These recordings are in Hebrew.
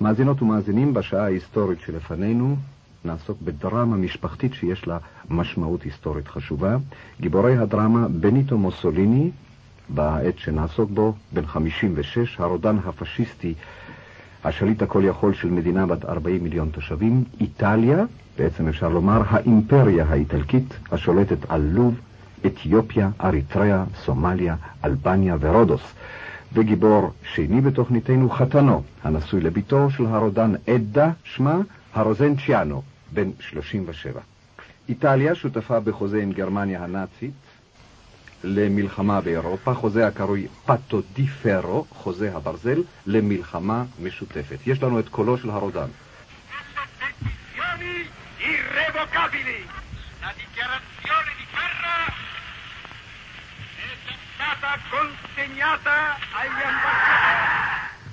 מאזינות ומאזינים, בשעה ההיסטורית שלפנינו נעסוק בדרמה משפחתית שיש לה משמעות היסטורית חשובה. גיבורי הדרמה בניטו מוסוליני, בעת שנעסוק בו, בן 56, הרודן הפשיסטי, השליט הכל יכול של מדינה בת 40 מיליון תושבים, איטליה, בעצם אפשר לומר האימפריה האיטלקית, השולטת על לוב, אתיופיה, אריתריאה, סומליה, אלבניה ורודוס. וגיבור שני בתוכניתנו, חתנו, הנשוי לביתו של הרודן עדה, שמה הרוזנצ'יאנו, בן 37. איטליה שותפה בחוזה עם גרמניה הנאצית למלחמה באירופה, חוזה הקרוי פטו די פרו, חוזה הברזל, למלחמה משותפת. יש לנו את קולו של הרודן.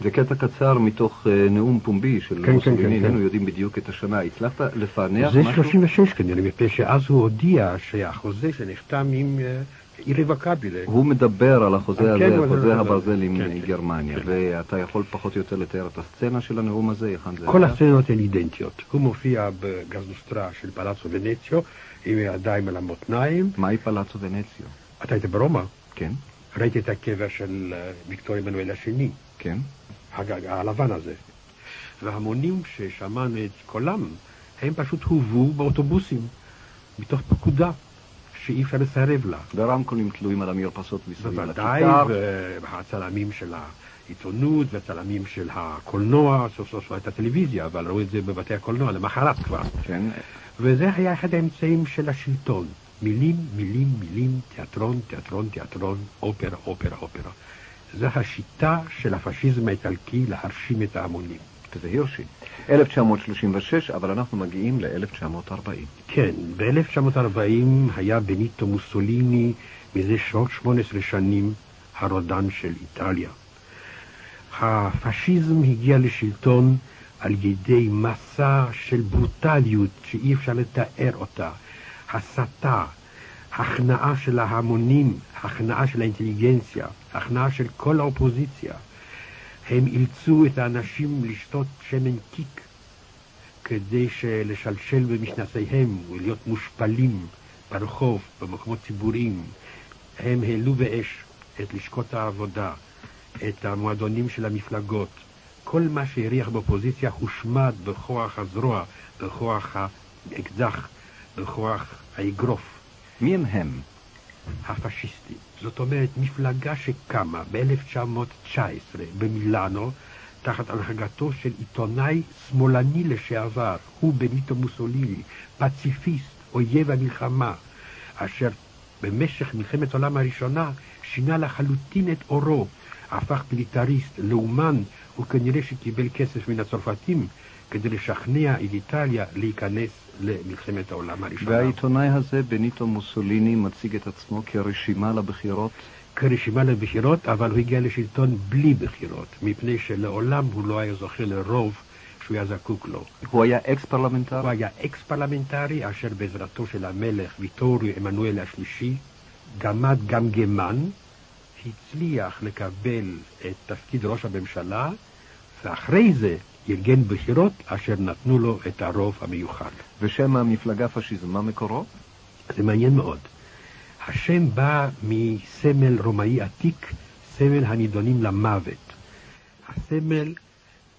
זה קטע קצר מתוך uh, נאום פומבי של כן, מוסוליני, כן, כן, איננו כן. יודעים בדיוק את השנה. הצלחת לפענח זה משהו? 36 כנראה, מפני שאז הוא הודיע שהחוזה שנחתם עם אה, אירווקבילה. הוא מדבר על החוזה כן, הזה, הוא חוזה. הברזל עם כן, אה, כן. גרמניה, כן. ואתה יכול פחות או יותר לתאר את הסצנה של הנאום הזה? היכן זה כל היה? הסצנות הן אידנטיות. הוא מופיע בגזוסטרה של פלאצו ונציו, עם הידיים על המותניים. מהי פלאצו ונציו? אתה היית ברומא, כן, ראיתי את הקבר של אה, ויקטור עמנואל השני, כן. הלבן הזה. והמונים ששמענו את קולם, הם פשוט הובאו באוטובוסים, מתוך פקודה, שאי אפשר לסרב לה. ורמקולים תלויים על המרפסות מסביב בוודאי, לכיכר. והצלמים של העיתונות והצלמים של הקולנוע, סוף סוף הייתה טלוויזיה, אבל ראו את זה בבתי הקולנוע למחרת כבר. כן, וזה היה אחד האמצעים של השלטון. מילים, מילים, מילים, תיאטרון, תיאטרון, תיאטרון, אופרה, אופרה, אופרה. זו השיטה של הפשיזם האיטלקי להרשים את ההמונים. זה הירשי. 1936, אבל אנחנו מגיעים ל-1940. כן, ב-1940 היה בניטו מוסוליני מזה 18 שנים הרודן של איטליה. הפשיזם הגיע לשלטון על ידי מסע של ברוטליות שאי אפשר לתאר אותה, הסתה, הכנעה של ההמונים, הכנעה של האינטליגנציה, הכנעה של כל האופוזיציה. הם אילצו את האנשים לשתות שמן קיק כדי לשלשל במשנסיהם ולהיות מושפלים ברחוב, במקומות ציבוריים. הם העלו באש את לשכות העבודה, את המועדונים של המפלגות. כל מה שהריח באופוזיציה הושמד בכוח הזרוע, בכוח האקדח, בכוח האגרוף. מי הם הם? הפשיסטים. זאת אומרת, מפלגה שקמה ב-1919 במילאנו, תחת הנהגתו של עיתונאי שמאלני לשעבר, הוא בניטו מוסוליני, פציפיסט, אויב המלחמה, אשר במשך מלחמת העולם הראשונה שינה לחלוטין את עורו, הפך מיליטריסט, לאומן, וכנראה שקיבל כסף מן הצרפתים כדי לשכנע את איטליה להיכנס למלחמת העולם הראשונה. והעיתונאי הזה, בניטו מוסוליני, מציג את עצמו כרשימה לבחירות. כרשימה לבחירות, אבל הוא הגיע לשלטון בלי בחירות, מפני שלעולם הוא לא היה זוכה לרוב שהוא היה זקוק לו. הוא היה אקסטרה-פרלמנטרי? הוא היה אקסטרה-פרלמנטרי, אשר בעזרתו של המלך ויטוריו עמנואל השלישי, גמד גמגמן, הצליח לקבל את תפקיד ראש הממשלה, ואחרי זה ארגן בחירות אשר נתנו לו את הרוב המיוחד. ושם המפלגה פשיזם, מה מקורו? זה מעניין מאוד. השם בא מסמל רומאי עתיק, סמל הנידונים למוות. הסמל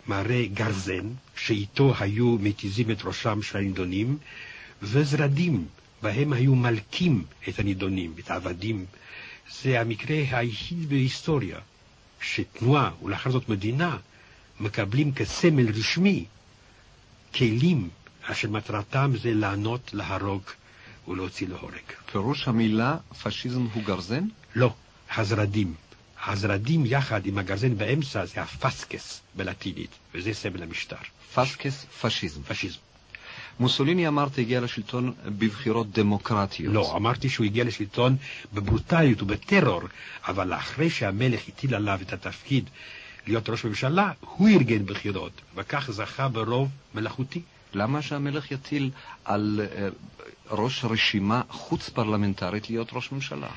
מראה גרזן, שאיתו היו מתיזים את ראשם של הנידונים, וזרדים, בהם היו מלקים את הנידונים, את העבדים. זה המקרה היחיד בהיסטוריה, שתנועה, ולאחר זאת מדינה, מקבלים כסמל רשמי כלים אשר מטרתם זה לענות, להרוג ולהוציא להורג. פירוש המילה פשיזם הוא גרזן? לא, הזרדים. הזרדים יחד עם הגרזן באמצע זה הפסקס בלטינית, וזה סמל המשטר. פסקס פשיזם. פשיזם. מוסוליני אמרת הגיע לשלטון בבחירות דמוקרטיות. לא, אמרתי שהוא הגיע לשלטון בברוטליות ובטרור, אבל אחרי שהמלך הטיל עליו את התפקיד להיות ראש ממשלה, הוא ארגן בחירות, וכך זכה ברוב מלאכותי. למה שהמלך יטיל על אה, ראש רשימה חוץ-פרלמנטרית להיות ראש ממשלה?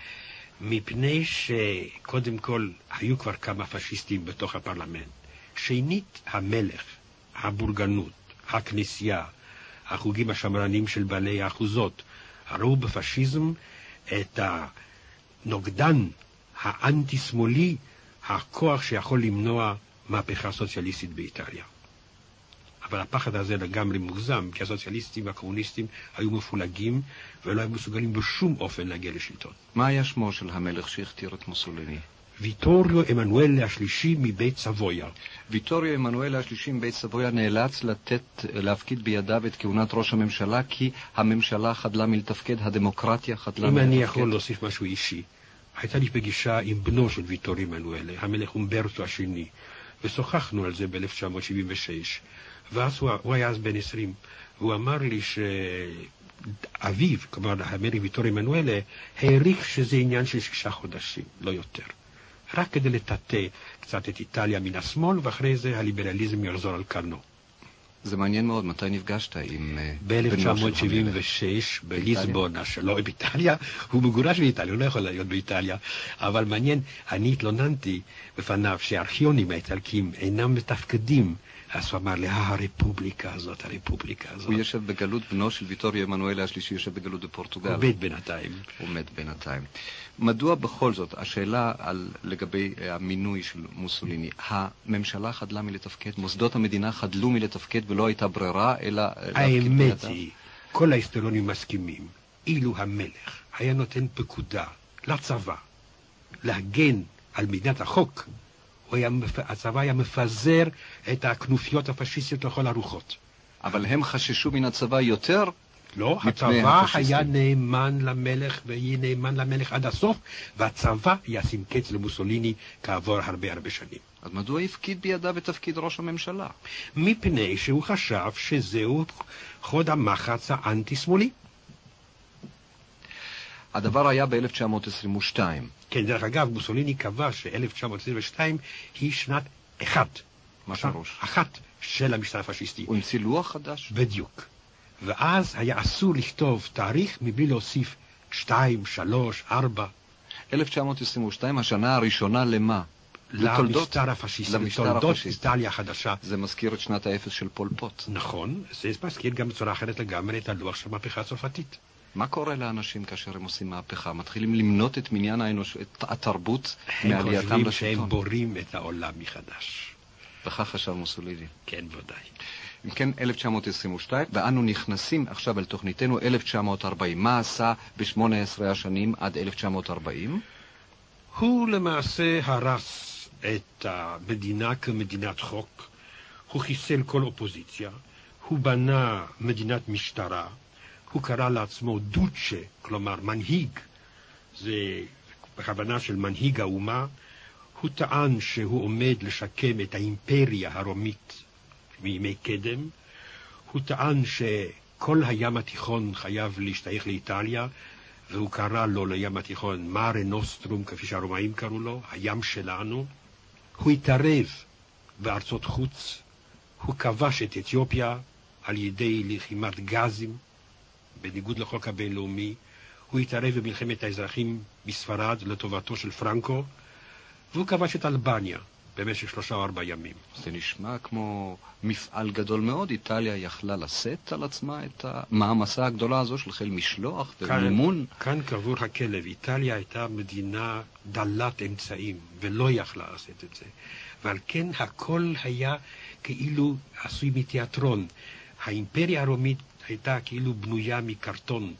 מפני שקודם כל היו כבר כמה פשיסטים בתוך הפרלמנט. שנית, המלך הבורגנות, הכנסייה, החוגים השמרנים של בעלי האחוזות, ראו בפשיזם את הנוגדן האנטי-שמאלי, הכוח שיכול למנוע מהפכה סוציאליסטית באיטליה. אבל הפחד הזה לגמרי מוגזם, כי הסוציאליסטים והקומוניסטים היו מפולגים ולא היו מסוגלים בשום אופן להגיע לשלטון. מה היה שמו של המלך שהכתיר את מוסוליני? ויטוריו עמנואל השלישי מבית סבויה. ויטוריו עמנואל השלישי מבית סבויה נאלץ לתת, להפקיד בידיו את כהונת ראש הממשלה כי הממשלה חדלה מלתפקד, הדמוקרטיה חדלה אם מלתפקד. אני יכול להוסיף משהו אישי, הייתה לי פגישה עם בנו של ויטוריו עמנואל, המלך אומברטו השני, ושוחחנו על זה ב-1976, ואז הוא, הוא היה אז בן 20, והוא אמר לי שאביו, כלומר המלך ויטוריו עמנואל, העריך שזה עניין של שישה חודשים, לא יותר. רק כדי לטאטא קצת את איטליה מן השמאל, ואחרי זה הליברליזם יחזור על כנו. זה מעניין מאוד, מתי נפגשת עם אה, בנו של המלך? ב-1976 בליסבונה, שלא באיטליה, הוא מגורש באיטליה, הוא לא יכול להיות באיטליה, אבל מעניין, אני התלוננתי בפניו שהארכיונים האיטלקים אינם מתפקדים, אז הוא אמר לי, "אה, הרפובליקה הזאת, הרפובליקה הזאת. הוא יושב בגלות, בנו של ויטוריו עמנואל השלישי יושב בגלות בפורטוגל. הוא מת בינתיים. הוא מת בינתיים. מדוע בכל זאת, השאלה על, לגבי אה, המינוי של מוסוליני, הממשלה חדלה מלתפקד, מוסדות המדינה חדלו מלתפקד ולא הייתה ברירה אלא אה, האמת? היא, כל ההיסטוריונים מסכימים, אילו המלך היה נותן פקודה לצבא להגן על מדינת החוק, היה, הצבא היה מפזר את הכנופיות הפשיסטיות לכל הרוחות. אבל הם חששו מן הצבא יותר לא, הצבא הפשיסטים. היה נאמן למלך ויהיה נאמן למלך עד הסוף, והצבא ישים קץ למוסוליני כעבור הרבה הרבה שנים. אז מדוע הפקיד בידיו את תפקיד ראש הממשלה? מפני שהוא חשב שזהו חוד המחץ האנטי-שמאלי. הדבר היה ב-1922. כן, דרך אגב, מוסוליני קבע ש-1922 היא שנת אחת. פירוש? אחת של המשטר הפשיסטי. הוא המציא לוח חדש? בדיוק. ואז היה אסור לכתוב תאריך מבלי להוסיף שתיים, שלוש, ארבע, 1922, השנה הראשונה למה? לתולדות- למשטר הפשיסטי, לתולדות. איטליה החדשה. זה מזכיר את שנת האפס של פול פוט. נכון, זה מזכיר גם בצורה אחרת לגמרי את הלוח של המהפכה הצרפתית. מה קורה לאנשים כאשר הם עושים מהפכה? מתחילים למנות את מניין האנוש... את התרבות הם מעלייתם חושבים לשלטון. שהם בורים את העולם מחדש. וכך חשב מוסוליני. כן, ודאי. אם כן, 1922, ואנו נכנסים עכשיו אל תוכניתנו 1940. מה עשה ב-18 השנים עד 1940? הוא למעשה הרס את המדינה כמדינת חוק, הוא חיסל כל אופוזיציה, הוא בנה מדינת משטרה, הוא קרא לעצמו דוצ'ה, כלומר מנהיג, זה בכוונה של מנהיג האומה, הוא טען שהוא עומד לשקם את האימפריה הרומית מימי קדם, הוא טען שכל הים התיכון חייב להשתייך לאיטליה, והוא קרא לו לים התיכון מארה נוסטרום, כפי שהרומאים קראו לו, הים שלנו. הוא התערב בארצות חוץ, הוא כבש את אתיופיה על ידי לחימת גזים, בניגוד לחוק הבינלאומי, הוא התערב במלחמת האזרחים בספרד לטובתו של פרנקו, והוא כבש את אלבניה במשך שלושה או ארבעה ימים. זה נשמע כמו מפעל גדול מאוד. איטליה יכלה לשאת על עצמה את המעמסה הגדולה הזו של חיל משלוח ומימון. כאן קבור הכלב. איטליה הייתה מדינה דלת אמצעים, ולא יכלה לעשות את זה. ועל כן הכל היה כאילו עשוי מתיאטרון. האימפריה הרומית הייתה כאילו בנויה מקרטון.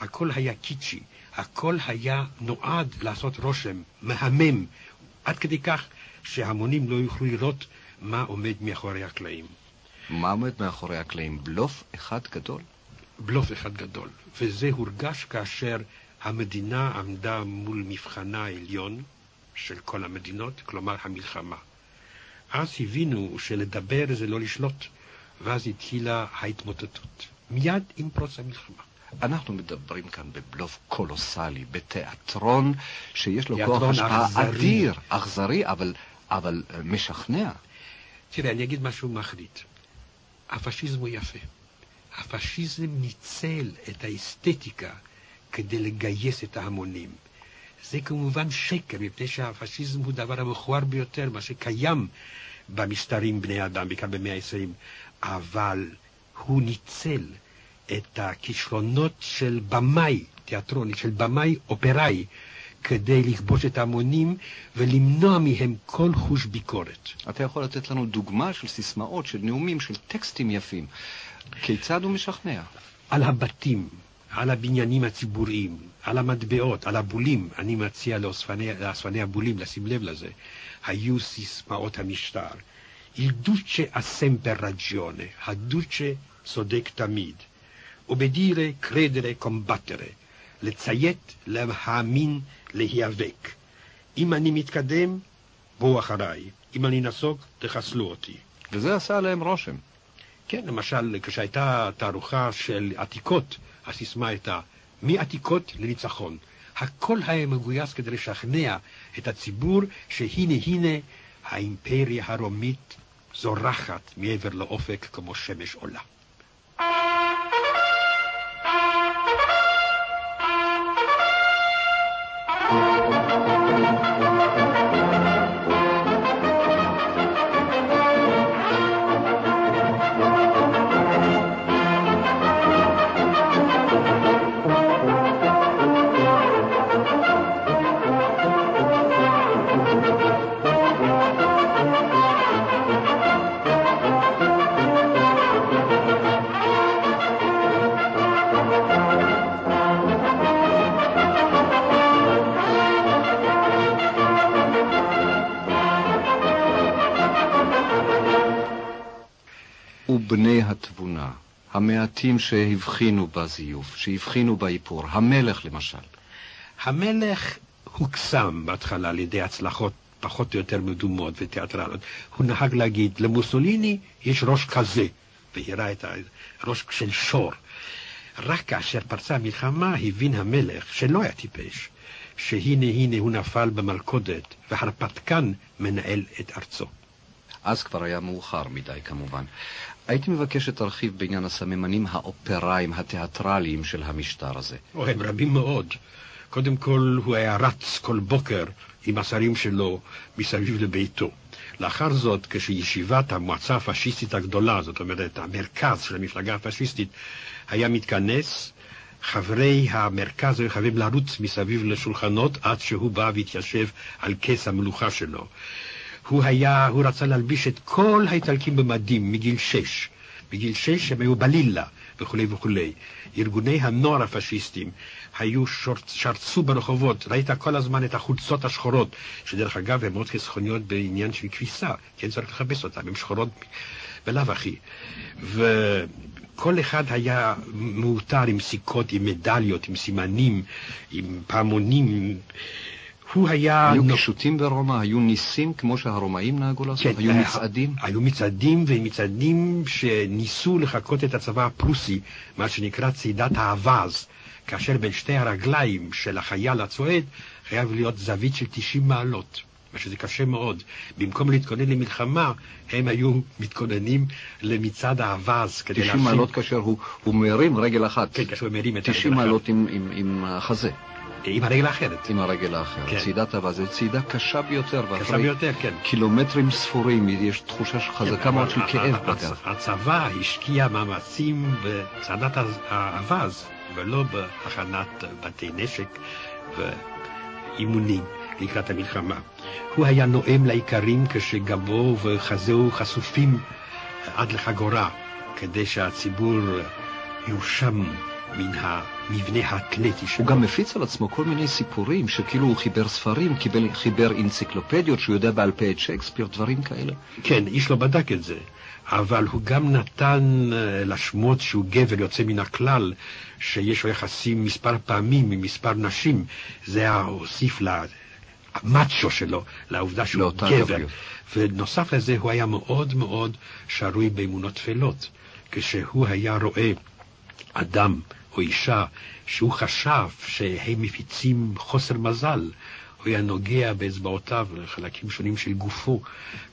הכל היה קיצ'י. הכל היה נועד לעשות רושם, מהמם, עד כדי כך שהמונים לא יוכלו לראות מה עומד מאחורי הקלעים. מה עומד מאחורי הקלעים? בלוף אחד גדול? בלוף אחד גדול, וזה הורגש כאשר המדינה עמדה מול מבחנה העליון של כל המדינות, כלומר המלחמה. אז הבינו שלדבר זה לא לשלוט, ואז התחילה ההתמוטטות. מיד עם פרוץ המלחמה. אנחנו מדברים כאן בבלוף קולוסלי, בתיאטרון שיש לו כוח השפעה. אדיר, אכזרי, אבל, אבל אה, משכנע. תראה, אני אגיד משהו מחריד. הפשיזם הוא יפה. הפשיזם ניצל את האסתטיקה כדי לגייס את ההמונים. זה כמובן שקר, מפני שהפשיזם הוא דבר המכוער ביותר, מה שקיים במשטרים בני אדם, בעיקר במאה ה-20, אבל הוא ניצל את הכישלונות של במאי תיאטרוני, של במאי אופראי, כדי לכבוש את ההמונים ולמנוע מהם כל חוש ביקורת. אתה יכול לתת לנו דוגמה של סיסמאות, של נאומים, של טקסטים יפים. כיצד הוא משכנע? על הבתים, על הבניינים הציבוריים, על המטבעות, על הבולים. אני מציע לאספני הבולים לשים לב לזה. היו סיסמאות המשטר. Il duce ha sempre ragione, הדוצ'ה צודק תמיד. ובדירה קרדרה קומבטרה, לציית, להאמין, להיאבק. אם אני מתקדם, בואו אחריי. אם אני נסוג, תחסלו אותי. וזה עשה עליהם רושם. כן, למשל, כשהייתה תערוכה של עתיקות, הסיסמה הייתה מעתיקות לניצחון. הכל היה מגויס כדי לשכנע את הציבור שהנה הנה האימפריה הרומית זורחת מעבר לאופק כמו שמש עולה. התבונה, המעטים שהבחינו בזיוף, שהבחינו באיפור, המלך למשל. המלך הוקסם בהתחלה על ידי הצלחות פחות או יותר מדומות ותיאטרלות. הוא נהג להגיד, למוסוליני יש ראש כזה, והראה את הראש של שור. רק כאשר פרצה המלחמה הבין המלך, שלא היה טיפש, שהנה הנה הוא נפל במלכודת, והרפתקן מנהל את ארצו. אז כבר היה מאוחר מדי כמובן. הייתי מבקש שתרחיב בעניין הסממנים האופראיים, התיאטרליים של המשטר הזה. או, הם רבים מאוד. קודם כל, הוא היה רץ כל בוקר עם השרים שלו מסביב לביתו. לאחר זאת, כשישיבת המועצה הפשיסטית הגדולה, זאת אומרת, המרכז של המפלגה הפשיסטית, היה מתכנס, חברי המרכז היו חייבים לרוץ מסביב לשולחנות עד שהוא בא והתיישב על כס המלוכה שלו. הוא היה, הוא רצה להלביש את כל האיטלקים במדים מגיל שש. בגיל שש הם היו בלילה וכולי וכולי. ארגוני הנוער הפשיסטים היו שורצ, שרצו ברחובות, ראית כל הזמן את החולצות השחורות, שדרך אגב הן מאוד חסכוניות בעניין של כביסה, כן צריך לכבס אותן, הן שחורות בלאו הכי. וכל אחד היה מאותר עם סיכות, עם מדליות, עם סימנים, עם פעמונים. הוא היה... היו קישוטים ברומא? היו ניסים כמו שהרומאים נהגו לעשות? כן, היו מצעדים? היו מצעדים, ומצעדים שניסו לחקות את הצבא הפרוסי, מה שנקרא צעידת האווז, כאשר בין שתי הרגליים של החייל הצועד חייב להיות זווית של 90 מעלות. מה שזה קשה מאוד. במקום להתכונן למלחמה, הם היו מתכוננים למצעד האווז כדי להכין... 90 מעלות כאשר הוא, הוא מרים רגל אחת. כן, כאשר הוא מרים את הרגל אחת. 90 מעלות עם, עם, עם החזה. עם הרגל האחרת. עם הרגל האחרת. כן. צעידת אהבה זו צעידה קשה ביותר. קשה ביותר, כן. קילומטרים ספורים, יש תחושה חזקה כן, מאוד של כאב בגב. הצבא השקיע מאמצים בצעדת האווז, ולא בהכנת בתי נשק ואימונים לקראת המלחמה. הוא היה נואם לאיכרים כשגבו וחזהו חשופים עד לחגורה, כדי שהציבור יושם מן המבנה האתלטי שלו. הוא גם מפיץ על עצמו כל מיני סיפורים, שכאילו הוא חיבר ספרים, קיבל, חיבר אנציקלופדיות, שהוא יודע בעל פה את שייקספיר, דברים כאלה. כן, איש לא בדק את זה. אבל הוא גם נתן אה, לשמות שהוא גבר יוצא מן הכלל, שיש לו יחסים מספר פעמים עם מספר נשים. זה הוסיף למאצ'ו שלו, לעובדה שהוא גבר. גבריות. ונוסף לזה, הוא היה מאוד מאוד שרוי באמונות טפלות. כשהוא היה רואה אדם או אישה שהוא חשב שהם מפיצים חוסר מזל, הוא היה נוגע באצבעותיו לחלקים שונים של גופו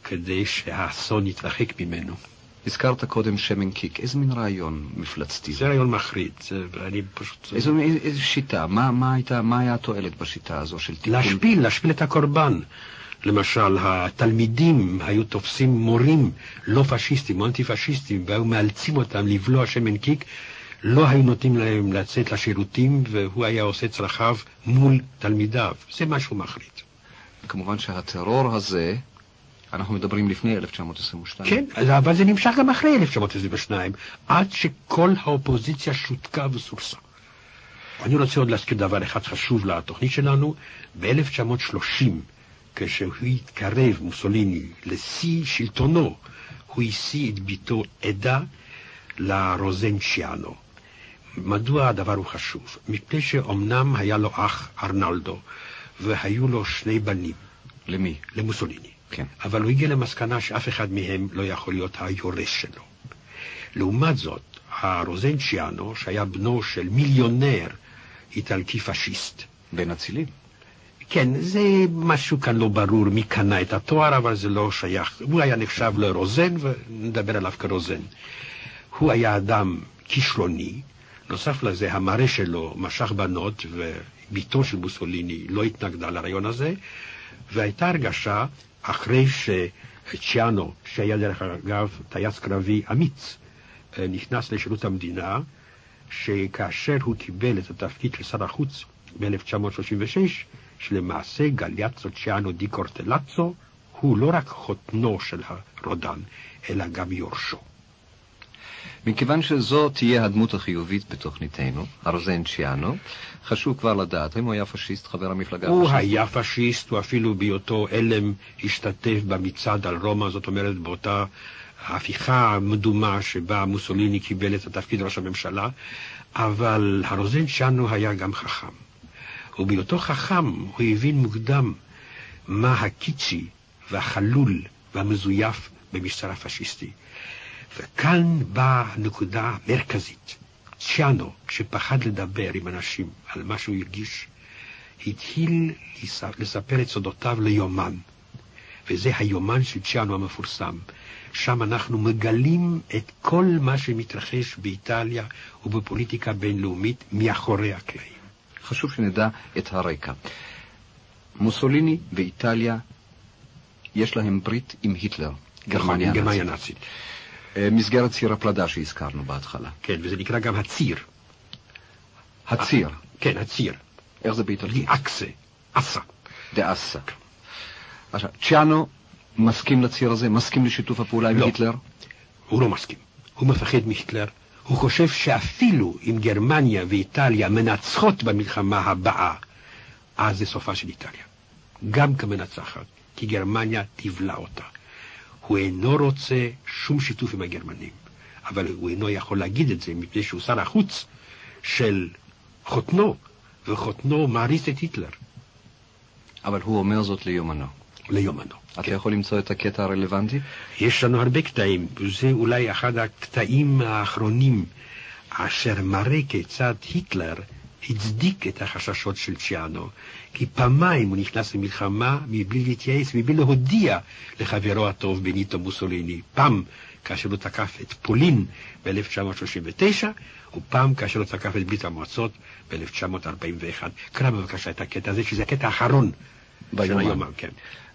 כדי שהאסון יתרחק ממנו. הזכרת קודם שמן קיק, איזה מין רעיון מפלצתי זה? רעיון מחריד, אני פשוט... איזו, איזו שיטה, מה, מה, הייתה, מה היה התועלת בשיטה הזו של טיפול? להשפיל, להשפיל את הקורבן. למשל, התלמידים היו תופסים מורים לא פשיסטים או אנטי-פשיסטים והיו מאלצים אותם לבלוע שמן קיק, לא היו נותנים להם לצאת לשירותים והוא היה עושה צרכיו מול תלמידיו. זה מה שהוא מחליט. כמובן שהטרור הזה, אנחנו מדברים לפני 1922. כן, אבל זה נמשך גם אחרי 1922, עד שכל האופוזיציה שותקה וסורסה. אני רוצה עוד להזכיר דבר אחד חשוב לתוכנית שלנו. ב-1930, כשהוא התקרב, מוסוליני, לשיא שלטונו, הוא השיא את ביתו עדה לרוזנצ'יאנו. מדוע הדבר הוא חשוב? מפני שאומנם היה לו אח ארנלדו, והיו לו שני בנים. למי? למוסוליני. כן. אבל הוא הגיע למסקנה שאף אחד מהם לא יכול להיות היורש שלו. לעומת זאת, הרוזנצ'יאנו, שהיה בנו של מיליונר איטלקי פשיסט. בין אצילים. כן, זה משהו כאן לא ברור מי קנה את התואר, אבל זה לא שייך. הוא היה נחשב לרוזן, ונדבר עליו כרוזן. הוא היה אדם כישרוני, נוסף לזה, המראה שלו משך בנות, וביתו של מוסוליני לא התנגדה לרעיון הזה, והייתה הרגשה, אחרי שצ'יאנו, שהיה דרך אגב טייס קרבי אמיץ, נכנס לשירות המדינה, שכאשר הוא קיבל את התפקיד של שר החוץ ב-1936, שלמעשה גליאצו צ'יאנו די קורטלצו הוא לא רק חותנו של הרודן, אלא גם יורשו. מכיוון שזו תהיה הדמות החיובית בתוכניתנו, הרוזנצ'יאנו, חשוב כבר לדעת, האם הוא היה פשיסט, חבר המפלגה הוא הפשיסט? הוא היה פשיסט, הוא אפילו בהיותו אלם השתתף במצעד על רומא, זאת אומרת באותה ההפיכה המדומה שבה מוסוליני קיבל את התפקיד ראש הממשלה, אבל הרוזנצ'אנו היה גם חכם. ובהיותו חכם הוא הבין מוקדם מה הקיצ'י והחלול והמזויף במשטר הפשיסטי. וכאן באה נקודה מרכזית. צ'אנו, כשפחד לדבר עם אנשים על מה שהוא הרגיש, התחיל לספר את סודותיו ליומן. וזה היומן של צ'אנו המפורסם. שם אנחנו מגלים את כל מה שמתרחש באיטליה ובפוליטיקה בינלאומית מאחורי הקלעים. חשוב שנדע את הרקע. מוסוליני ואיטליה, יש להם ברית עם היטלר, גרמניה הנאצית. אה, מסגרת ציר הפלדה שהזכרנו בהתחלה. כן, וזה נקרא גם הציר. הציר? כן, הציר. איך זה באיטלקית? אקסה, אסה. דאסה. עכשיו, צ'אנו מסכים לציר הזה? מסכים לשיתוף הפעולה עם לא. היטלר? הוא לא מסכים. הוא מפחד מהיטלר. הוא חושב שאפילו אם גרמניה ואיטליה מנצחות במלחמה הבאה, אז זה סופה של איטליה. גם כמנצחת, כי גרמניה תבלע אותה. הוא אינו רוצה שום שיתוף עם הגרמנים, אבל הוא אינו יכול להגיד את זה מפני שהוא שר החוץ של חותנו, וחותנו מעריץ את היטלר. אבל הוא אומר זאת ליומנו. ליומנו. אתה כן. יכול למצוא את הקטע הרלוונטי? יש לנו הרבה קטעים, וזה אולי אחד הקטעים האחרונים אשר מראה כיצד היטלר הצדיק את החששות של צ'יאנו, כי פעמיים הוא נכנס למלחמה מבלי להתייעץ, מבלי להודיע לחברו הטוב בניטו מוסוליני. פעם כאשר הוא תקף את פולין ב-1939, ופעם כאשר הוא תקף את ברית המועצות ב-1941. קרא בבקשה את הקטע הזה, שזה הקטע האחרון של היומן. כן.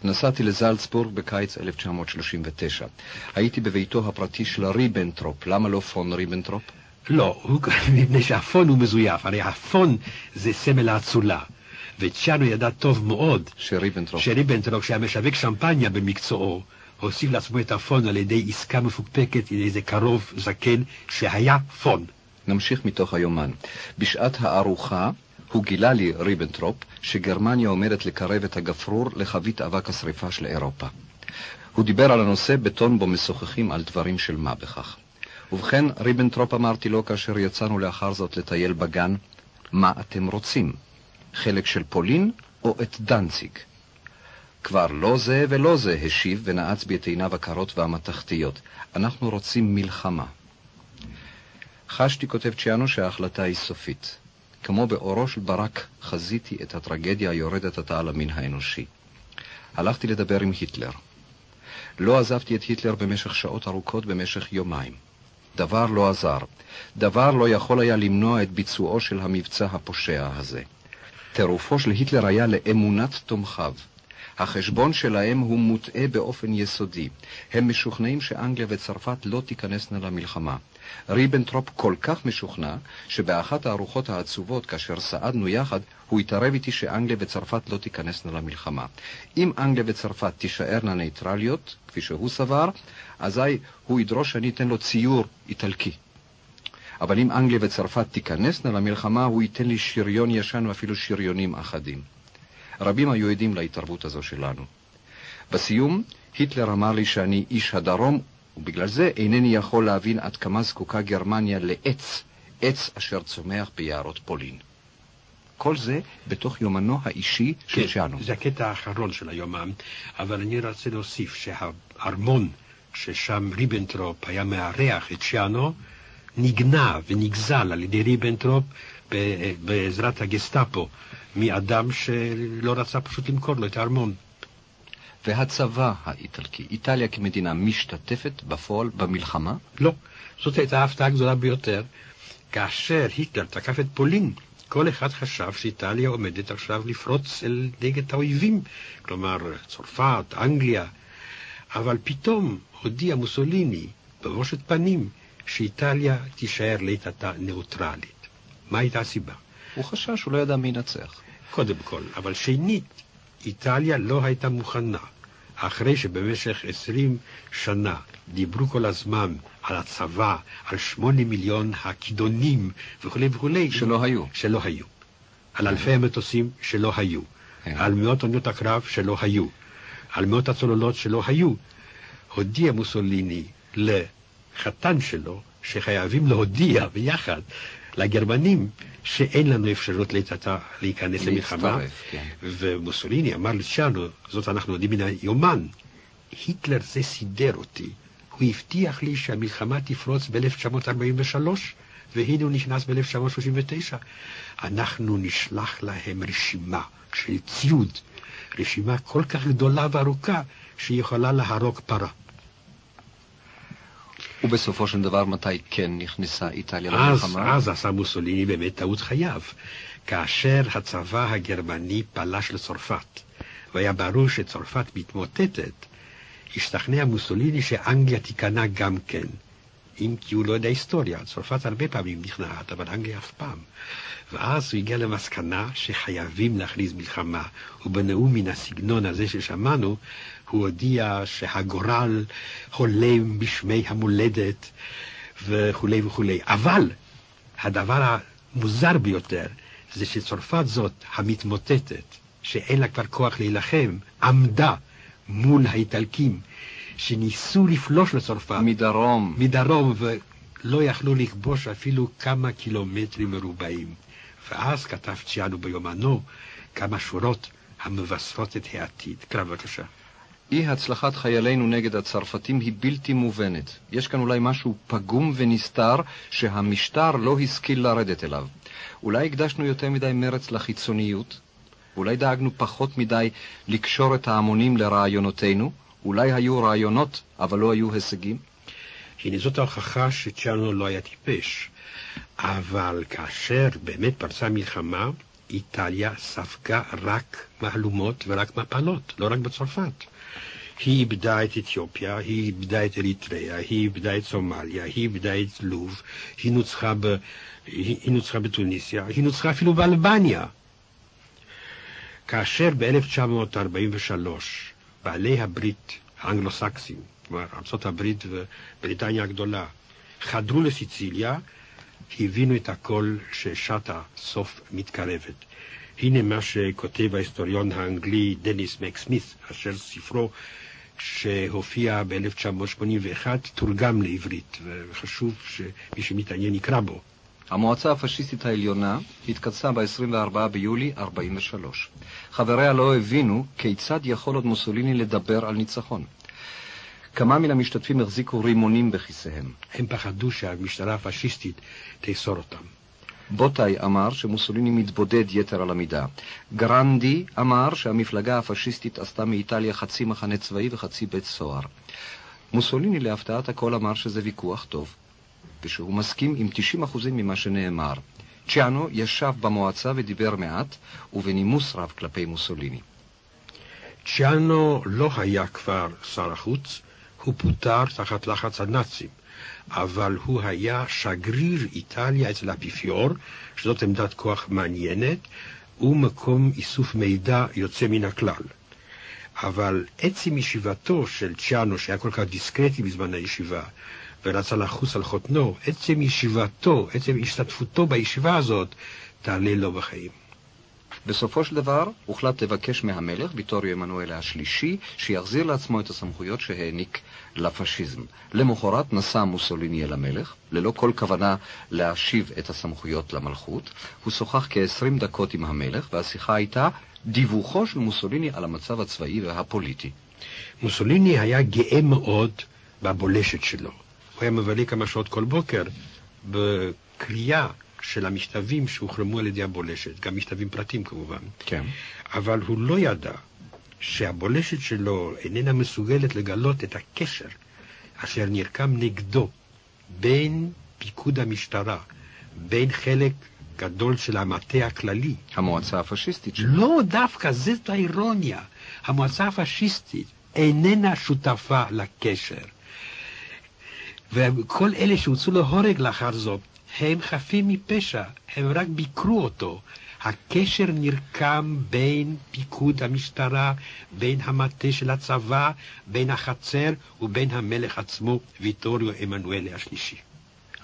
נסעתי לזלצבורג בקיץ 1939. הייתי בביתו הפרטי של ריבנטרופ. למה לא פון ריבנטרופ? לא, מפני שהפון הוא מזויף. הרי הפון זה סמל האצולה. וצ'אנו ידע טוב מאוד שריבנטרופ, שריבנטרופ שהיה משווק שמפניה במקצועו, הוסיף לעצמו את הפון על ידי עסקה מפוקפקת עם איזה קרוב זקן שהיה פון. נמשיך מתוך היומן. בשעת הארוחה הוא גילה לי, ריבנטרופ, שגרמניה עומדת לקרב את הגפרור לחבית אבק השרפה של אירופה. הוא דיבר על הנושא בטון בו משוחחים על דברים של מה בכך. ובכן, ריבנטרופ אמרתי לו כאשר יצאנו לאחר זאת לטייל בגן, מה אתם רוצים? חלק של פולין או את דנציג? כבר לא זה ולא זה, השיב ונעץ בי את עיניו הקרות והמתכתיות. אנחנו רוצים מלחמה. חשתי, כותב צ'יאנו, שההחלטה היא סופית. כמו באורו של ברק חזיתי את הטרגדיה היורדת עתה על המין האנושי. הלכתי לדבר עם היטלר. לא עזבתי את היטלר במשך שעות ארוכות במשך יומיים. דבר לא עזר. דבר לא יכול היה למנוע את ביצועו של המבצע הפושע הזה. טירופו של היטלר היה לאמונת תומכיו. החשבון שלהם הוא מוטעה באופן יסודי. הם משוכנעים שאנגליה וצרפת לא תיכנסנה למלחמה. ריבנטרופ כל כך משוכנע, שבאחת הארוחות העצובות, כאשר סעדנו יחד, הוא התערב איתי שאנגליה וצרפת לא תיכנסנה למלחמה. אם אנגליה וצרפת תישארנה נייטרליות, כפי שהוא סבר, אזי הוא ידרוש שאני אתן לו ציור איטלקי. אבל אם אנגליה וצרפת תיכנסנה למלחמה, הוא ייתן לי שריון ישן ואפילו שריונים אחדים. רבים היו עדים להתערבות הזו שלנו. בסיום, היטלר אמר לי שאני איש הדרום, ובגלל זה אינני יכול להבין עד כמה זקוקה גרמניה לעץ, עץ אשר צומח ביערות פולין. כל זה בתוך יומנו האישי של. כן, זה הקטע האחרון של היומן, אבל אני רוצה להוסיף שהארמון ששם ריבנטרופ היה מארח את צ'אנו, נגנב ונגזל על ידי ריבנטרופ בעזרת הגסטאפו מאדם שלא רצה פשוט למכור לו את הארמון. והצבא האיטלקי, איטליה כמדינה משתתפת בפועל במלחמה? לא. זאת הייתה ההפתעה הגדולה ביותר. כאשר היטלר תקף את פולין, כל אחד חשב שאיטליה עומדת עכשיו לפרוץ אל נגד האויבים, כלומר צרפת, אנגליה, אבל פתאום הודיע מוסוליני בבושת פנים שאיטליה תישאר לעת עתה ניאוטרלית. מה הייתה הסיבה? הוא חשש, הוא לא ידע מי ינצח. קודם כל, אבל שנית, איטליה לא הייתה מוכנה. אחרי שבמשך עשרים שנה דיברו כל הזמן על הצבא, על שמונה מיליון הכידונים וכולי וכולי. שלא היו. שלא היו. על אלפי המטוסים שלא היו. כן. על מאות עונות הקרב שלא היו. על מאות הצוללות שלא היו. הודיע מוסוליני לחתן שלו שחייבים להודיע ביחד לגרמנים שאין לנו אפשרות לצאתה להיכנס למלחמה. כן. ומוסוליני אמר לצ'אנו, זאת אנחנו יודעים מן היומן, היטלר זה סידר אותי. הוא הבטיח לי שהמלחמה תפרוץ ב-1943, והנה הוא נכנס ב-1939. אנחנו נשלח להם רשימה של ציוד, רשימה כל כך גדולה וארוכה, שיכולה להרוג פרה. ובסופו של דבר, מתי כן נכנסה איטליה למלחמה? אז עשה מוסוליני באמת טעות חייו. כאשר הצבא הגרמני פלש לצרפת, והיה ברור שצרפת מתמוטטת, השתכנע מוסוליני שאנגליה תיכנע גם כן. אם כי הוא לא יודע היסטוריה, צרפת הרבה פעמים נכנעת, אבל אנגליה אף פעם. ואז הוא הגיע למסקנה שחייבים להכריז מלחמה, ובנאום מן הסגנון הזה ששמענו, הוא הודיע שהגורל הולם בשמי המולדת וכולי וכולי. אבל הדבר המוזר ביותר זה שצרפת זאת, המתמוטטת, שאין לה כבר כוח להילחם, עמדה מול האיטלקים שניסו לפלוש לצרפת. מדרום. מדרום, ולא יכלו לכבוש אפילו כמה קילומטרים מרובעים. ואז כתב צ'יאנו ביומנו כמה שורות המבשרות את העתיד. קרא בבקשה. אי הצלחת חיילינו נגד הצרפתים היא בלתי מובנת. יש כאן אולי משהו פגום ונסתר שהמשטר לא השכיל לרדת אליו. אולי הקדשנו יותר מדי מרץ לחיצוניות? אולי דאגנו פחות מדי לקשור את ההמונים לרעיונותינו? אולי היו רעיונות, אבל לא היו הישגים? הנה זאת ההוכחה שצ'אנו לא היה טיפש. אבל כאשר באמת פרצה מלחמה, איטליה ספגה רק מהלומות ורק מפלות, לא רק בצרפת. היא איבדה את אתיופיה, היא איבדה את אריתריאה, היא איבדה את סומליה, היא איבדה את לוב, היא נוצחה, ב, היא, היא נוצחה בתוניסיה, היא נוצחה אפילו באלבניה. כאשר ב-1943 בעלי הברית האנגלו-סקסים, כלומר ארצות הברית ובריטניה הגדולה, חדרו לסיציליה, הבינו את הכל ששעת הסוף מתקרבת. הנה מה שכותב ההיסטוריון האנגלי דניס מקסמית, אשר ספרו שהופיע ב-1981 תורגם לעברית, וחשוב שמי שמתעניין יקרא בו. המועצה הפשיסטית העליונה התכנסה ב-24 ביולי 43. חבריה לא הבינו כיצד יכול עוד מוסוליני לדבר על ניצחון. כמה מן המשתתפים החזיקו רימונים בכיסיהם. הם פחדו שהמשטרה הפשיסטית תאסור אותם. בוטאי אמר שמוסוליני מתבודד יתר על המידה. גרנדי אמר שהמפלגה הפשיסטית עשתה מאיטליה חצי מחנה צבאי וחצי בית סוהר. מוסוליני להפתעת הכל אמר שזה ויכוח טוב, ושהוא מסכים עם 90% ממה שנאמר. צ'יאנו ישב במועצה ודיבר מעט, ובנימוס רב כלפי מוסוליני. צ'יאנו לא היה כבר שר החוץ, הוא פוטר תחת לחץ הנאצים, אבל הוא היה שגריר איטליה אצל האפיפיור, שזאת עמדת כוח מעניינת, ומקום איסוף מידע יוצא מן הכלל. אבל עצם ישיבתו של צ'אנו, שהיה כל כך דיסקרטי בזמן הישיבה, ורצה לחוס על חותנו, עצם ישיבתו, עצם השתתפותו בישיבה הזאת, תעלה לו בחיים. בסופו של דבר הוחלט לבקש מהמלך, ויטוריו עמנואל השלישי, שיחזיר לעצמו את הסמכויות שהעניק לפשיזם. למחרת נסע מוסוליני אל המלך, ללא כל כוונה להשיב את הסמכויות למלכות. הוא שוחח כ-20 דקות עם המלך, והשיחה הייתה דיווחו של מוסוליני על המצב הצבאי והפוליטי. מוסוליני היה גאה מאוד בבולשת שלו. הוא היה מבלה כמה שעות כל בוקר בקריאה של המכתבים שהוחרמו על ידי הבולשת, גם מכתבים פרטיים כמובן. כן. אבל הוא לא ידע שהבולשת שלו איננה מסוגלת לגלות את הקשר אשר נרקם נגדו בין פיקוד המשטרה, בין חלק גדול של המטה הכללי. המועצה הפשיסטית שלו. לא, דווקא, זאת האירוניה. המועצה הפשיסטית איננה שותפה לקשר. וכל אלה שהוצאו להורג לאחר זאת, הם חפים מפשע, הם רק ביקרו אותו. הקשר נרקם בין פיקוד המשטרה, בין המטה של הצבא, בין החצר ובין המלך עצמו, ויטוריו עמנואלה השלישי.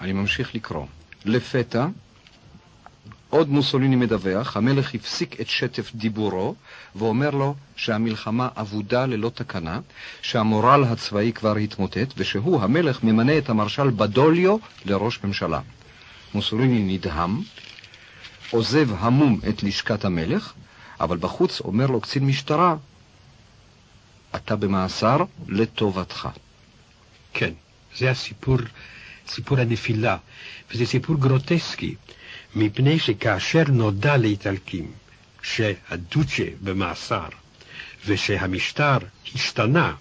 אני ממשיך לקרוא. לפתע, עוד מוסוליני מדווח, המלך הפסיק את שטף דיבורו ואומר לו שהמלחמה אבודה ללא תקנה, שהמורל הצבאי כבר התמוטט ושהוא, המלך, ממנה את המרשל בדוליו לראש ממשלה. מוסוליני נדהם, עוזב המום את לשכת המלך, אבל בחוץ אומר לו קצין משטרה, אתה במאסר לטובתך. כן, זה הסיפור, סיפור הנפילה, וזה סיפור גרוטסקי, מפני שכאשר נודע לאיטלקים שהדוצ'ה במאסר ושהמשטר השתנה,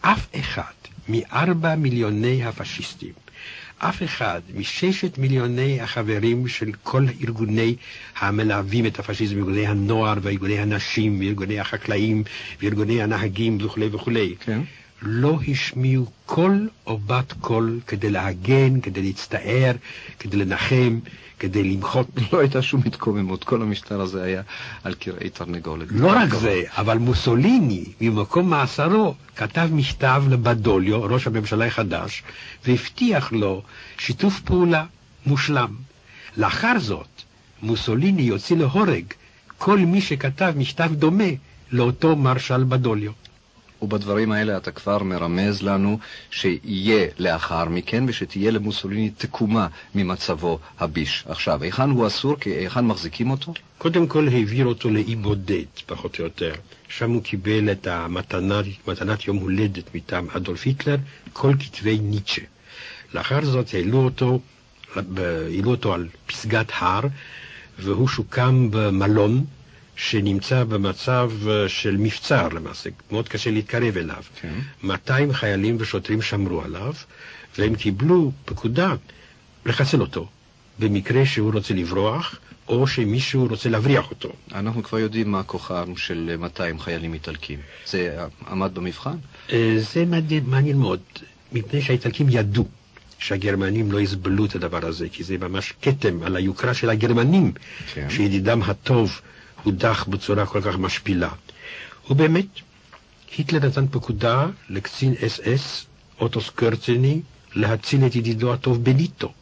אף אחד מארבע מיליוני הפשיסטים אף אחד מששת מיליוני החברים של כל ארגוני המלווים את הפשיזם, ארגוני הנוער וארגוני הנשים וארגוני החקלאים וארגוני הנהגים וכולי וכולי, כן. לא השמיעו קול או בת קול כדי להגן, כדי להצטער, כדי לנחם, כדי למחות. לא הייתה שום התקוממות, כל המשטר הזה היה על קרעי תרנגולת. לא רק זה, אבל מוסוליני, ממקום מאסרו, כתב מכתב לבדוליו, ראש הממשלה החדש, והבטיח לו שיתוף פעולה מושלם. לאחר זאת, מוסוליני יוציא להורג כל מי שכתב מכתב דומה לאותו מרשל בדוליו. ובדברים האלה אתה כבר מרמז לנו שיהיה לאחר מכן ושתהיה למוסוליני תקומה ממצבו הביש. עכשיו, היכן הוא אסור? היכן מחזיקים אותו? קודם כל העביר אותו לאי בודד, פחות או יותר. שם הוא קיבל את המתנת, מתנת יום הולדת מטעם אדולף היטלר, כל כתבי ניטשה. לאחר זאת העלו אותו, העלו אותו על פסגת הר, והוא שוקם במלון שנמצא במצב אה, של מבצר למעשה, מאוד קשה להתקרב אליו. כן. 200 חיילים ושוטרים שמרו עליו, והם קיבלו פקודה לחסל אותו, במקרה שהוא רוצה לברוח, או שמישהו רוצה להבריח אותו. אנחנו כבר יודעים מה כוחם של 200 חיילים איטלקים. זה עמד במבחן? אה, זה מעניין מאוד, מפני שהאיטלקים ידעו שהגרמנים לא יסבלו את הדבר הזה, כי זה ממש כתם על היוקרה של הגרמנים, כן. שידידם הטוב הודח בצורה כל כך משפילה. ובאמת, היטלר נתן פקודה לקצין אס אס, אוטוס קרצני, להציל את ידידו הטוב בניטו.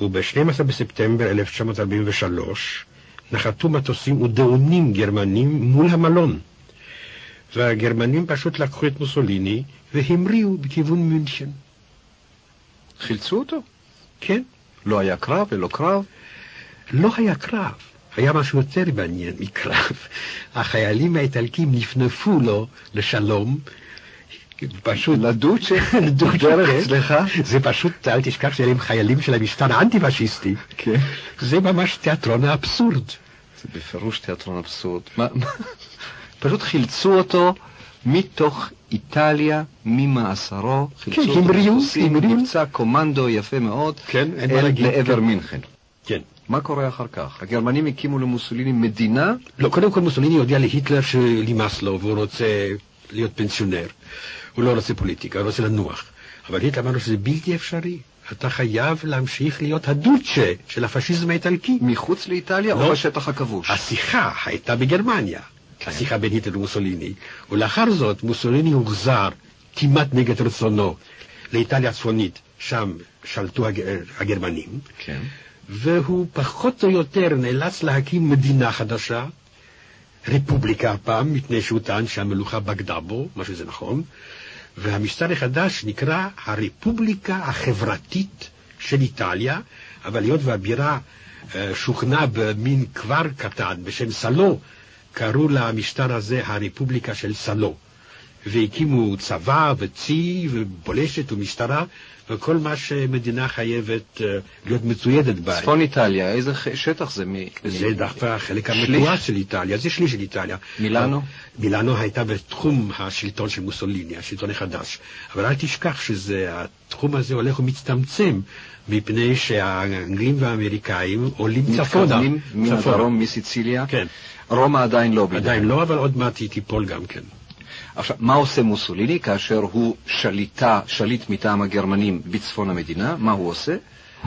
וב-12 בספטמבר 1943 נחתו מטוסים ודאונים גרמנים מול המלון. והגרמנים פשוט לקחו את מוסוליני והמריאו בכיוון מünchen. חילצו אותו? כן. לא היה קרב ולא קרב? לא היה קרב. היה משהו יותר מעניין מקרב. החיילים האיטלקים נפנפו לו לשלום. פשוט... לדוצ'ה? לדוצ'ה, אצלך? זה פשוט, אל תשכח שאלה הם חיילים של המשטר האנטי-פשיסטי. כן. זה ממש תיאטרון האבסורד. זה בפירוש תיאטרון אבסורד. פשוט חילצו אותו מתוך איטליה, ממאסרו. כן, המריאו, המריאו. מבצע קומנדו יפה מאוד, כן, אין מה להגיד. לעבר מינכן. מה קורה אחר כך? הגרמנים הקימו למוסוליני מדינה? לא, קודם כל מוסוליני הודיע להיטלר שנמאס לו והוא רוצה להיות פנסיונר. הוא לא רוצה פוליטיקה, הוא רוצה לנוח. אבל היטלר אמר לו שזה בלתי אפשרי. אתה חייב להמשיך להיות הדוצ'ה של הפשיזם האיטלקי. מחוץ לאיטליה לא. או בשטח הכבוש? השיחה הייתה בגרמניה, כן. השיחה בין היטלר ומוסוליני, ולאחר זאת מוסוליני הוחזר כמעט נגד רצונו לאיטליה הצפונית, שם שלטו הג... הגרמנים, כן. והוא פחות או יותר נאלץ להקים מדינה חדשה, רפובליקה הפעם, מפני שהוא טען שהמלוכה בגדה בו, מה שזה נכון, והמשטר החדש נקרא הרפובליקה החברתית של איטליה, אבל היות והבירה אה, שוכנה במין כפר קטן בשם סלו, קראו למשטר הזה הרפובליקה של סלו. והקימו צבא וצי ובולשת ומשטרה וכל מה שמדינה חייבת אה, להיות מצוידת בה. צפון איטליה, איזה שטח זה? מ... זה דווקא החלק? המתועש של איטליה, זה שליש של איטליה. מילאנו? מילאנו הייתה בתחום השלטון של מוסוליני, השלטון החדש. אבל אל תשכח שהתחום הזה הולך ומצטמצם, מפני שהאנגלים והאמריקאים עולים צפונה. מתקדמים מן. הדרום, מסיציליה? כן. רומא עדיין לא. עדיין לא, אבל עוד מעט היא תיפול גם כן. עכשיו, מה עושה מוסוליני כאשר הוא שליטה, שליט מטעם הגרמנים בצפון המדינה? מה הוא עושה?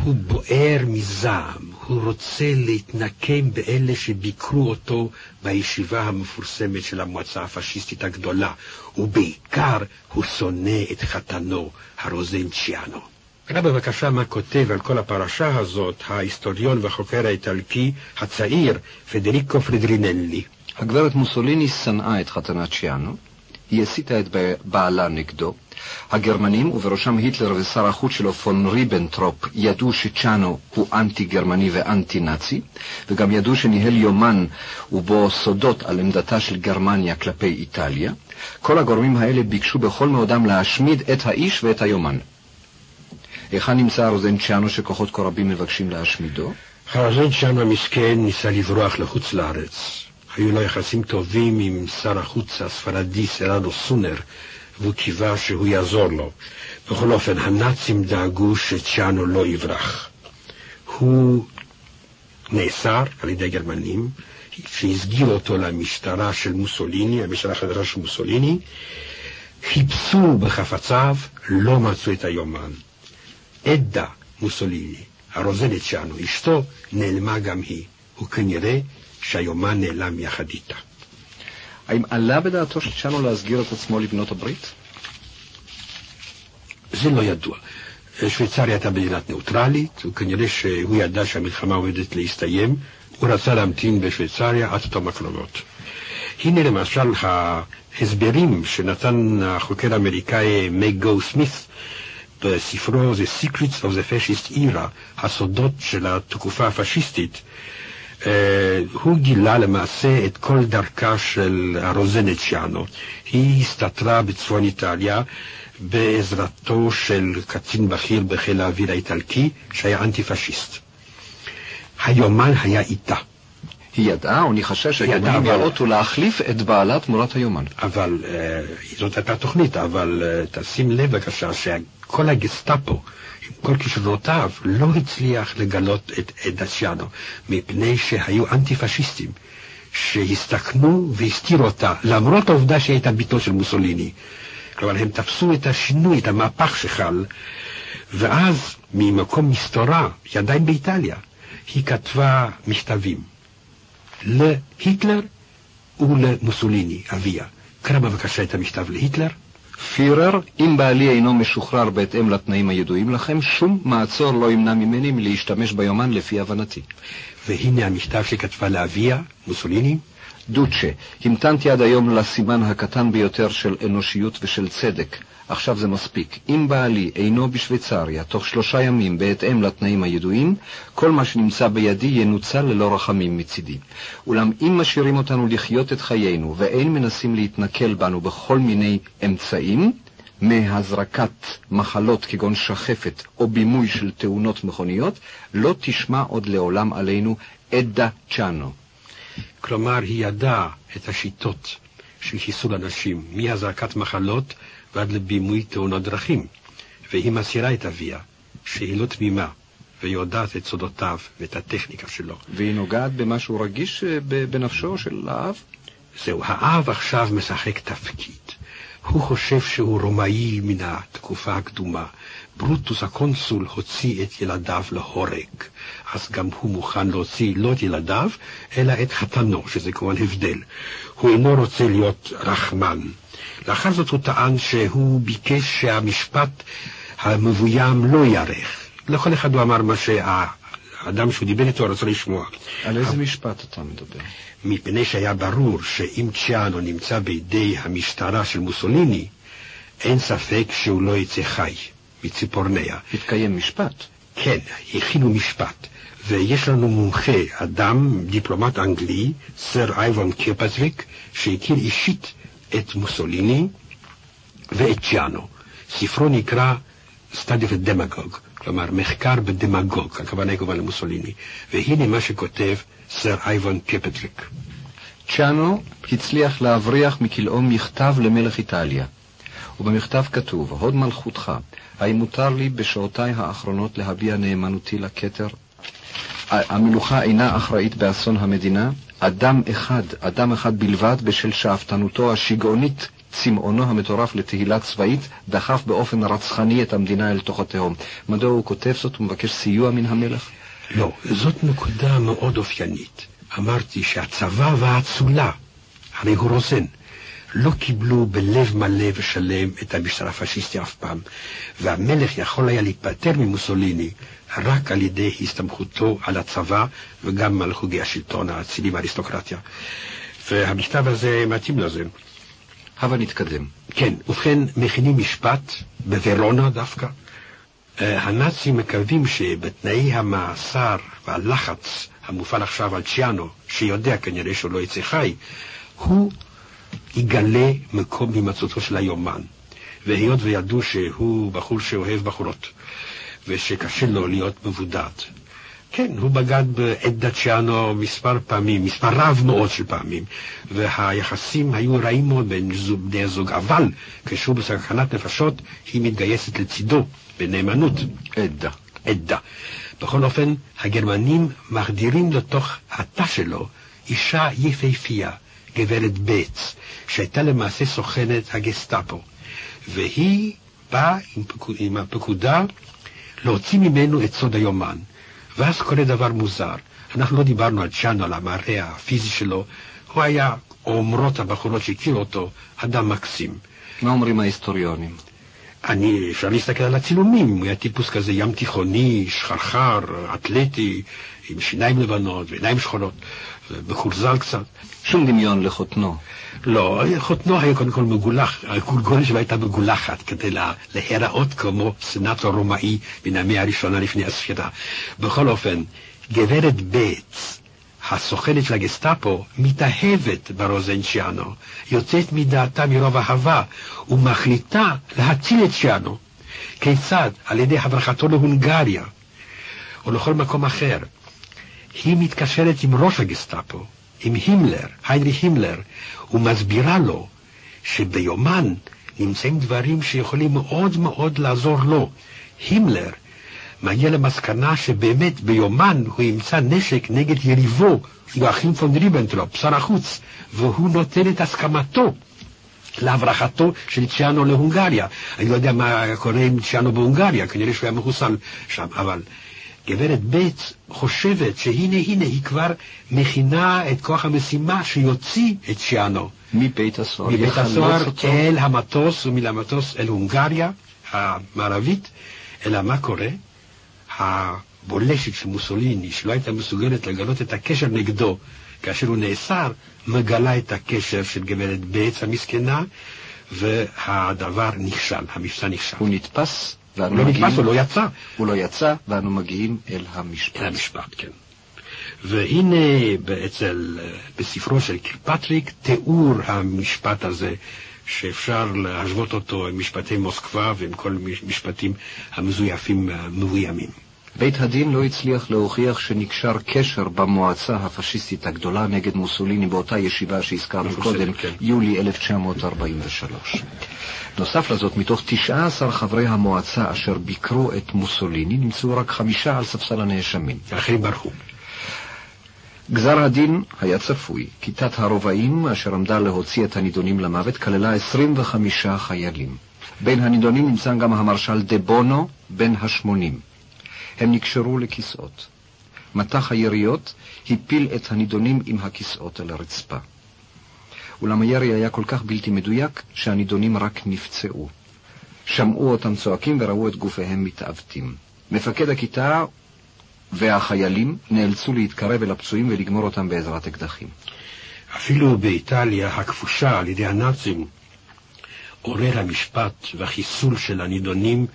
הוא בוער מזעם, הוא רוצה להתנקם באלה שביקרו אותו בישיבה המפורסמת של המועצה הפשיסטית הגדולה, ובעיקר הוא שונא את חתנו, הרוזן צ'יאנו. קרא בבקשה מה כותב על כל הפרשה הזאת ההיסטוריון והחוקר האיטלקי הצעיר פדריקו פרדרינלי. הגברת מוסוליני שנאה את חתנה, את צ'יאנו, היא הסיתה את בעלה נגדו. הגרמנים, ובראשם היטלר ושר החוץ שלו פון ריבנטרופ, ידעו שצ'אנו הוא אנטי-גרמני ואנטי-נאצי, וגם ידעו שניהל יומן ובו סודות על עמדתה של גרמניה כלפי איטליה. כל הגורמים האלה ביקשו בכל מאודם להשמיד את האיש ואת היומן. היכן נמצא הרוזנצ'אנו שכוחות כה רבים מבקשים להשמידו? הרוזנצ'יאנו המסכן ניסה לברוח לחוץ לארץ. היו לו יחסים טובים עם שר החוץ הספרדי סרנו סונר, והוא קיווה שהוא יעזור לו. בכל אופן, הנאצים דאגו שצ'אנו לא יברח. הוא נאסר על ידי גרמנים, שהסגירו אותו למשטרה של מוסוליני, המשטרה החדשה של מוסוליני, חיפשו בחפציו, לא מצאו את היומן. עדה מוסוליני, הרוזנת שלנו, אשתו, נעלמה גם היא, וכנראה שהיומן נעלם יחד איתה. האם עלה בדעתו של צ'אנו להסגיר את עצמו לבנות הברית? זה לא ידוע. שוויצריה הייתה מדינת ניאוטרלית, וכנראה שהוא ידע שהמלחמה עומדת להסתיים, הוא רצה להמתין בשוויצריה עד תום הקרבות. הנה למשל ההסברים שנתן החוקר האמריקאי מגו סמית בספרו The Secrets of the Fascist Era, הסודות של התקופה הפשיסטית, הוא גילה למעשה את כל דרכה של הרוזנצ'יאנו. היא הסתתרה בצפון איטליה בעזרתו של קצין בכיר בחיל האוויר האיטלקי שהיה אנטי-פשיסט. היומן היה איתה, היא ידעה או ניחשה שהגרמנים אבל- יעוטו להחליף את בעלה תמורת היומן. אבל uh, זאת הייתה תוכנית, אבל uh, תשים לב בבקשה שכל הגסטאפו עם כל כישרונותיו לא הצליח לגלות את דציאנו, מפני שהיו אנטי-פשיסטים שהסתכנו והסתירו אותה, למרות העובדה שהיא הייתה בתו של מוסוליני. כלומר, הם תפסו את השינוי, את המהפך שחל, ואז ממקום מסתורה, היא עדיין באיטליה, היא כתבה מכתבים להיטלר ולמוסוליני, אביה. קרא בבקשה את המכתב להיטלר. פירר, אם בעלי אינו משוחרר בהתאם לתנאים הידועים לכם, שום מעצור לא ימנע ממני מלהשתמש ביומן לפי הבנתי. והנה המכתב שכתבה לאביה, מוסוליני. דוצ'ה, המתנתי עד היום לסימן הקטן ביותר של אנושיות ושל צדק. עכשיו זה מספיק. אם בעלי אינו בשוויצריה תוך שלושה ימים בהתאם לתנאים הידועים, כל מה שנמצא בידי ינוצל ללא רחמים מצידי. אולם אם משאירים אותנו לחיות את חיינו ואין מנסים להתנכל בנו בכל מיני אמצעים, מהזרקת מחלות כגון שחפת או בימוי של תאונות מכוניות, לא תשמע עוד לעולם עלינו עדה צ'אנו. כלומר, היא ידעה את השיטות של חיסול אנשים, מהזרקת מחלות ועד לבימוי תאונות דרכים. והיא מסתירה את אביה, שהיא לא תמימה, ויודעת את סודותיו ואת הטכניקה שלו. והיא נוגעת במשהו רגיש אה, בנפשו של האב? זהו, האב עכשיו משחק תפקיד. הוא חושב שהוא רומאי מן התקופה הקדומה. ברוטוס הקונסול הוציא את ילדיו להורג, אז גם הוא מוכן להוציא לא את ילדיו, אלא את חתנו, שזה כמובן הבדל. הוא אינו רוצה להיות רחמן. לאחר זאת הוא טען שהוא ביקש שהמשפט המבוים לא ייערך. לכל אחד הוא אמר מה שהאדם שהוא דיבר איתו רצה לשמוע. על איזה משפט אתה מדבר? מפני שהיה ברור שאם צ'יאנו נמצא בידי המשטרה של מוסוליני, אין ספק שהוא לא יצא חי מציפורניה. התקיים משפט. כן, הכינו משפט. ויש לנו מומחה, אדם, דיפלומט אנגלי, סר אייבון קירפזוויק, שהכיר אישית את מוסוליני ואת צ'יאנו. ספרו נקרא Study of Demagogue, כלומר מחקר בדמגוג, הכוונה היא כמובן למוסוליני. והנה מה שכותב סר אייבון קירפזוויק. צ'אנו הצליח להבריח מכלאו מכתב למלך איטליה. ובמכתב כתוב, הוד מלכותך, האם מותר לי בשעותיי האחרונות להביע נאמנותי לכתר? המלוכה אינה אחראית באסון המדינה, אדם אחד, אדם אחד בלבד, בשל שאפתנותו השיגעונית, צמאונו המטורף לתהילה צבאית, דחף באופן רצחני את המדינה אל תוך התהום. מדוע הוא כותב זאת ומבקש סיוע מן המלך? לא, זאת נקודה מאוד אופיינית. אמרתי שהצבא והאצולה, הרי הוא רוזן, לא קיבלו בלב מלא ושלם את המשטר הפשיסטי אף פעם, והמלך יכול היה להיפטר ממוסוליני רק על ידי הסתמכותו על הצבא וגם על חוגי השלטון האצילי והאריסטוקרטיה. והמכתב הזה מתאים לזה. הבה נתקדם. כן, ובכן, מכינים משפט, בוורונה דווקא. אה, הנאצים מקווים שבתנאי המאסר והלחץ המופעל עכשיו על צ'יאנו, שיודע כנראה שהוא לא יצא חי, הוא יגלה מקום הימצאותו של היומן. והיות וידעו שהוא בחור שאוהב בחורות, ושקשה לו להיות מבודד. כן, הוא בגד בעד דצ'יאנו מספר פעמים, מספר רב מאוד של פעמים, והיחסים היו רעים מאוד בין בני הזוג, אבל כשהוא בסכנת נפשות, היא מתגייסת לצידו בנאמנות. עדה. עדה. בכל אופן, הגרמנים מחדירים לתוך התא שלו אישה יפהפייה, גברת בץ, שהייתה למעשה סוכנת הגסטאפו, והיא באה עם, פקוד, עם הפקודה להוציא ממנו את סוד היומן. ואז קורה דבר מוזר. אנחנו לא דיברנו על צ'אנו, על המראה הפיזי שלו, הוא היה, אומרות הבחורות שהכירו אותו, אדם מקסים. מה אומרים ההיסטוריונים? אני, אפשר להסתכל על הצילומים, הוא היה טיפוס כזה ים תיכוני, שחרחר, אתלטי, עם שיניים לבנות ועיניים שחורות, מחורזל קצת. שום דמיון לחותנו. לא, חותנו היה קודם כל מגולח, הגולגולת שלו הייתה מגולחת כדי לה, להיראות כמו סנאטור רומאי מן המאה הראשונה לפני הספירה. בכל אופן, גברת בץ, הסוכנת של הגסטאפו, מתאהבת ברוזנצ'יאנו, יוצאת מדעתה מרוב אהבה, ומחליטה להציל את צ'יאנו. כיצד? על ידי הברחתו להונגריה, או לכל מקום אחר. היא מתקשרת עם ראש הגסטאפו, עם הימלר, היינריך הימלר, ומסבירה לו שביומן נמצאים דברים שיכולים מאוד מאוד לעזור לו. הימלר מגיע למסקנה שבאמת ביומן הוא ימצא נשק נגד יריבו, יואכים פון ריבנטרופ, שר החוץ, והוא נותן את הסכמתו להברחתו של צ'יאנו להונגריה. אני לא יודע מה קורה עם צ'יאנו בהונגריה, כנראה שהוא היה מחוסל שם, אבל גברת בץ חושבת שהנה הנה היא כבר מכינה את כוח המשימה שיוציא את צ'יאנו. מבית הסוהר. מבית הסוהר אל המטוס ומהמטוס אל הונגריה המערבית. אלא מה קורה? הבולשת של מוסוליני, שלא הייתה מסוגלת לגלות את הקשר נגדו כאשר הוא נאסר, מגלה את הקשר של גברת בץ המסכנה, והדבר נכשל, המבצע נכשל. הוא נתפס הוא לא נתפס, הוא לא יצא. הוא לא יצא, ואנו מגיעים אל המשפט. אל המשפט, כן. והנה אצל, בספרו של קירפטריק תיאור המשפט הזה, שאפשר להשוות אותו עם משפטי מוסקבה ועם כל משפטים המזויפים המבוימים. בית הדין לא הצליח להוכיח שנקשר קשר במועצה הפשיסטית הגדולה נגד מוסוליני באותה ישיבה שהזכרנו קודם, כן. יולי 1943. נוסף לזאת, מתוך 19 חברי המועצה אשר ביקרו את מוסוליני, נמצאו רק חמישה על ספסל הנאשמים. האחרים ברחו. גזר הדין היה צפוי. כיתת הרובעים, אשר עמדה להוציא את הנידונים למוות, כללה 25 חיילים. בין הנידונים נמצא גם המרשל דה בונו, בן ה-80. הם נקשרו לכיסאות. מטח היריות הפיל את הנידונים עם הכיסאות על הרצפה. אולם הירי היה כל כך בלתי מדויק, שהנידונים רק נפצעו. שמעו אותם צועקים וראו את גופיהם מתעוותים. מפקד הכיתה והחיילים נאלצו להתקרב אל הפצועים ולגמור אותם בעזרת אקדחים. אפילו באיטליה הכבושה על ידי הנאצים עורר המשפט והחיסול של הנידונים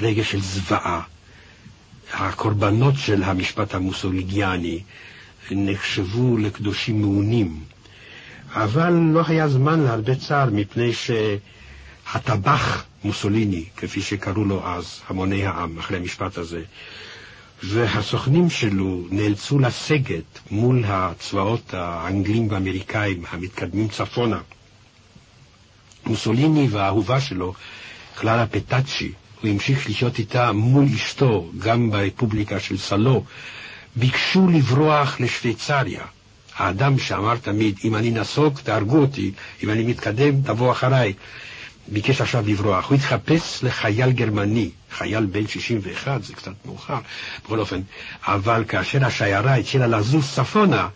רגע של זוועה. הקורבנות של המשפט המוסוליגיאני נחשבו לקדושים מעונים, אבל לא היה זמן להרבה צער מפני שהטבח מוסוליני, כפי שקראו לו אז המוני העם אחרי המשפט הזה, והסוכנים שלו נאלצו לסגת מול הצבאות האנגלים והאמריקאים המתקדמים צפונה. מוסוליני והאהובה שלו, קלרה פטאצ'י, הוא המשיך לחיות איתה מול אשתו, גם ברפובליקה של סלו, ביקשו לברוח לשוויצריה. האדם שאמר תמיד, אם אני נסוג, תהרגו אותי, אם אני מתקדם, תבוא אחריי. ביקש עכשיו לברוח. הוא התחפש לחייל גרמני, חייל בן 61, זה קצת מאוחר, בכל אופן. אבל כאשר השיירה התחילה לזוז צפונה,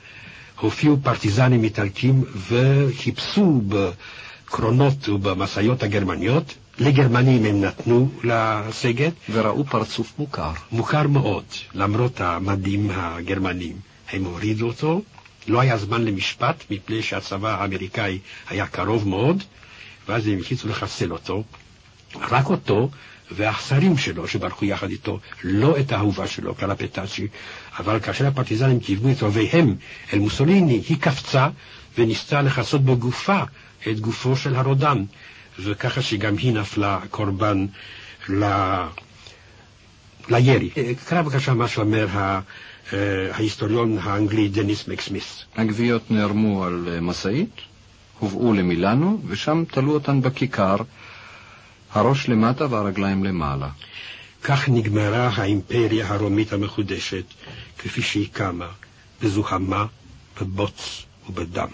הופיעו פרטיזנים איטלקים וחיפשו בקרונות ובמשאיות הגרמניות. לגרמנים הם נתנו לסגת. וראו פרצוף מוכר. מוכר מאוד, למרות המדים הגרמנים. הם הורידו אותו, לא היה זמן למשפט, מפני שהצבא האמריקאי היה קרוב מאוד, ואז הם החליטו לחסל אותו, רק אותו והשרים שלו שברחו יחד איתו, לא את האהובה שלו, קלה פטאצ'י, אבל כאשר הפרטיזנים כיוונו את רוביהם אל מוסוליני, היא קפצה וניסתה לכסות בגופה את גופו של הרודן, וככה שגם היא נפלה קורבן ל... לירי. קרא בבקשה מה שאומר ההיסטוריון האנגלי דניס מקסמיס. הגוויות נערמו על משאית, הובאו למילאנו, ושם תלו אותן בכיכר, הראש למטה והרגליים למעלה. כך נגמרה האימפריה הרומית המחודשת, כפי שהיא קמה, בזוהמה, בבוץ ובדם.